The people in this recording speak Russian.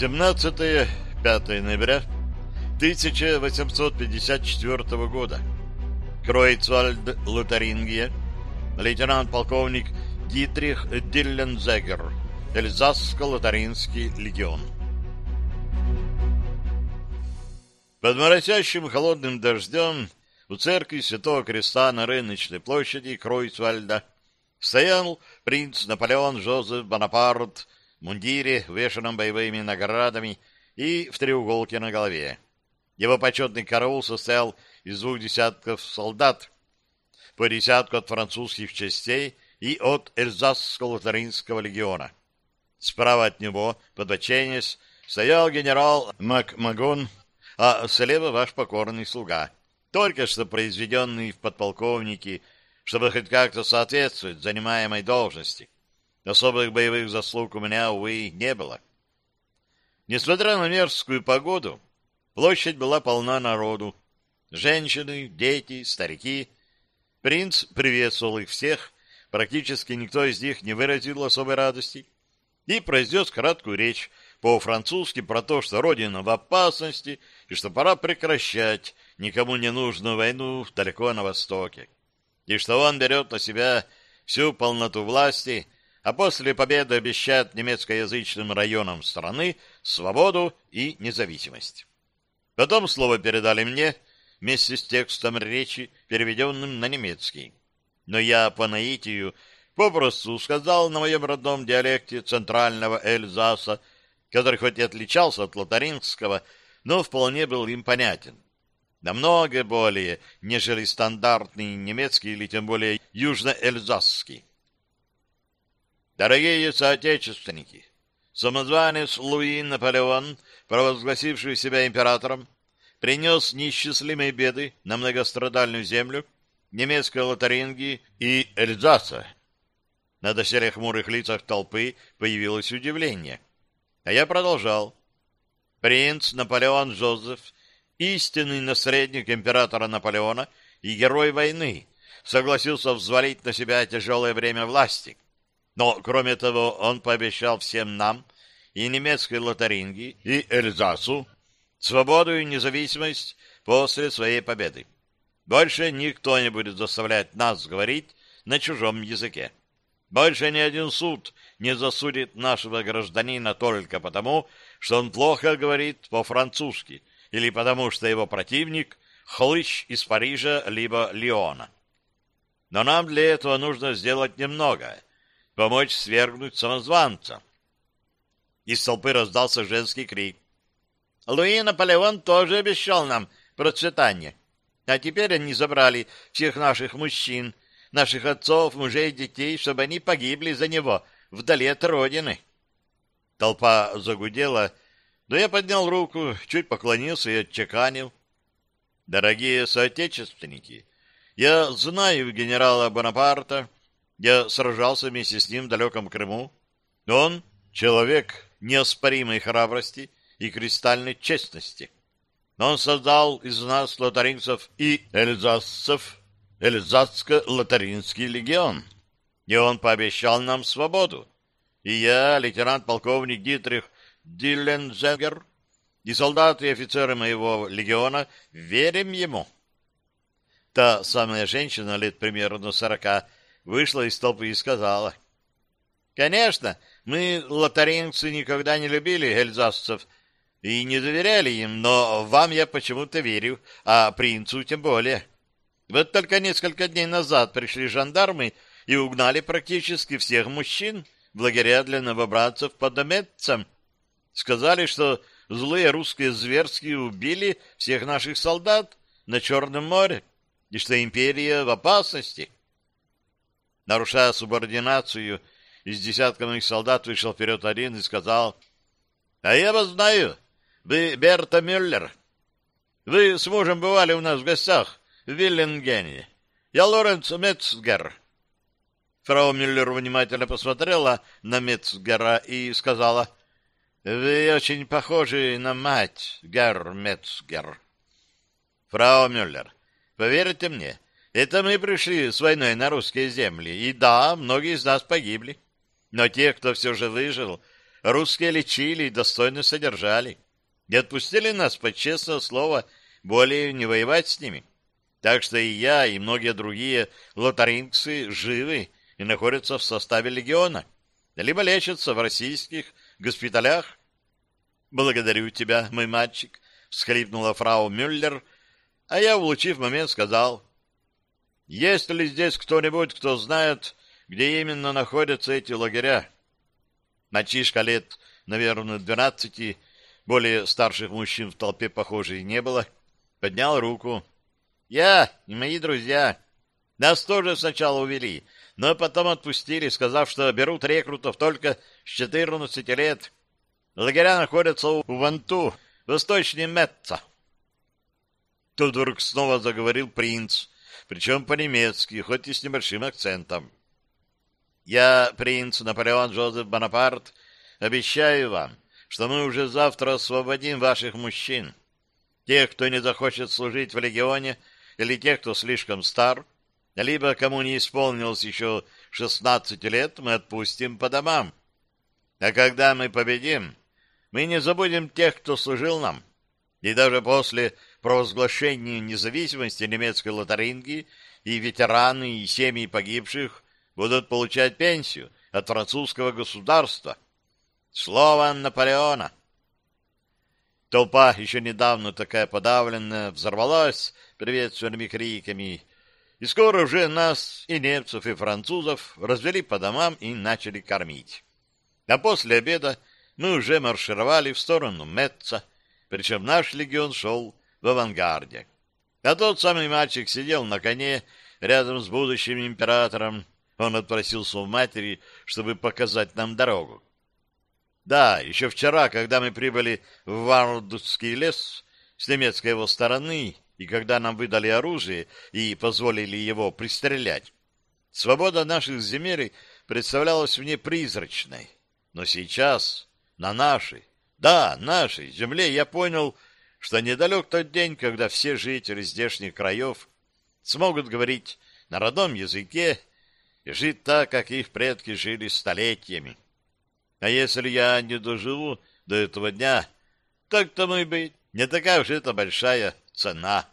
17-5 ноября 1854 года. Кройцвальд, Лотарингия, лейтенант-полковник Дитрих Диллензегер, Эльзасско-Лотаринский легион. Под моросящим холодным дождем у церкви Святого Креста на рыночной площади Кройцвальда стоял принц Наполеон Жозеф Бонапарт мундире, вешанном боевыми наградами и в треуголке на голове. Его почетный караул состоял из двух десятков солдат, по десятку от французских частей и от Эльзасского-Лотаринского легиона. Справа от него, подбоченясь, стоял генерал Макмагон, а слева ваш покорный слуга, только что произведенный в подполковники, чтобы хоть как-то соответствовать занимаемой должности. Особых боевых заслуг у меня, увы, не было. Несмотря на мерзкую погоду, площадь была полна народу. Женщины, дети, старики. Принц приветствовал их всех, практически никто из них не выразил особой радости, и произнес краткую речь по-французски про то, что Родина в опасности и что пора прекращать никому не нужную войну далеко на востоке, и что он берет на себя всю полноту власти — а после победы обещает немецкоязычным районам страны свободу и независимость. Потом слово передали мне вместе с текстом речи, переведенным на немецкий. Но я по наитию попросту сказал на моем родном диалекте центрального Эльзаса, который хоть и отличался от лотаринского, но вполне был им понятен. Намного более, нежели стандартный немецкий или тем более южно-эльзасский. Дорогие соотечественники, самозванец Луи Наполеон, провозгласивший себя императором, принес неисчислимые беды на многострадальную землю немецкой Лотарингии и Эльзаса. На доселе хмурых лицах толпы появилось удивление. А я продолжал. Принц Наполеон Жозеф, истинный наследник императора Наполеона и герой войны, согласился взвалить на себя тяжелое время власти — но, кроме того, он пообещал всем нам, и немецкой Лотарингии, и Эльзасу, свободу и независимость после своей победы. Больше никто не будет заставлять нас говорить на чужом языке. Больше ни один суд не засудит нашего гражданина только потому, что он плохо говорит по-французски или потому, что его противник — хлыщ из Парижа либо Лиона. Но нам для этого нужно сделать немного — помочь свергнуть самозванца. Из толпы раздался женский крик. Луи Наполеон тоже обещал нам процветание. А теперь они забрали всех наших мужчин, наших отцов, мужей, детей, чтобы они погибли за него вдали от родины. Толпа загудела, но я поднял руку, чуть поклонился и отчеканил. Дорогие соотечественники, я знаю генерала Бонапарта, я сражался вместе с ним в далеком Крыму. Он — человек неоспоримой храбрости и кристальной честности. Он создал из нас лотаринцев и эльзасцев Эльзаско-Лотаринский легион. И он пообещал нам свободу. И я, лейтенант-полковник Дитрих Диллензегер, и солдаты и офицеры моего легиона верим ему. Та самая женщина лет примерно сорока вышла из толпы и сказала. «Конечно, мы, лотаринцы, никогда не любили эльзасцев и не доверяли им, но вам я почему-то верю, а принцу тем более. Вот только несколько дней назад пришли жандармы и угнали практически всех мужчин в лагеря для новобранцев под Дометцем. Сказали, что злые русские зверски убили всех наших солдат на Черном море, и что империя в опасности». Нарушая субординацию, из десятка моих солдат вышел вперед один и сказал, «А я вас знаю, вы Берта Мюллер. Вы с мужем бывали у нас в гостях в Виллингене. Я Лоренц Мецгер». Фрау Мюллер внимательно посмотрела на Мецгера и сказала, «Вы очень похожи на мать, Герр Мецгер». «Фрау Мюллер, поверьте мне, — это мы пришли с войной на русские земли, и да, многие из нас погибли. Но те, кто все же выжил, русские лечили и достойно содержали. И отпустили нас, по честное слово, более не воевать с ними. Так что и я, и многие другие лотарингцы живы и находятся в составе легиона, либо лечатся в российских госпиталях. «Благодарю тебя, мой мальчик», — всхлипнула фрау Мюллер, а я, улучив момент, сказал, «Есть ли здесь кто-нибудь, кто знает, где именно находятся эти лагеря?» Мальчишка лет, наверное, двенадцати, более старших мужчин в толпе, похоже, и не было, поднял руку. «Я и мои друзья. Нас тоже сначала увели, но потом отпустили, сказав, что берут рекрутов только с 14 лет. Лагеря находятся у Ванту, восточнее Метца. Тут вдруг снова заговорил принц, причем по-немецки, хоть и с небольшим акцентом. «Я, принц Наполеон Жозеф Бонапарт, обещаю вам, что мы уже завтра освободим ваших мужчин. Тех, кто не захочет служить в легионе, или тех, кто слишком стар, либо кому не исполнилось еще 16 лет, мы отпустим по домам. А когда мы победим, мы не забудем тех, кто служил нам. И даже после провозглашения независимости немецкой лотарингии и ветераны, и семьи погибших будут получать пенсию от французского государства. Слово Наполеона. Толпа, еще недавно такая подавленная, взорвалась приветственными криками, и скоро уже нас, и немцев, и французов, развели по домам и начали кормить. А после обеда мы уже маршировали в сторону Метца, причем наш легион шел в авангарде. А тот самый мальчик сидел на коне рядом с будущим императором. Он отпросился у матери, чтобы показать нам дорогу. Да, еще вчера, когда мы прибыли в Вардутский лес с немецкой его стороны, и когда нам выдали оружие и позволили его пристрелять, свобода наших земель представлялась мне призрачной. Но сейчас на нашей, да, нашей земле я понял, что недалек тот день, когда все жители здешних краев смогут говорить на родном языке и жить так, как их предки жили столетиями. А если я не доживу до этого дня, так тому и быть, не такая уж это большая цена.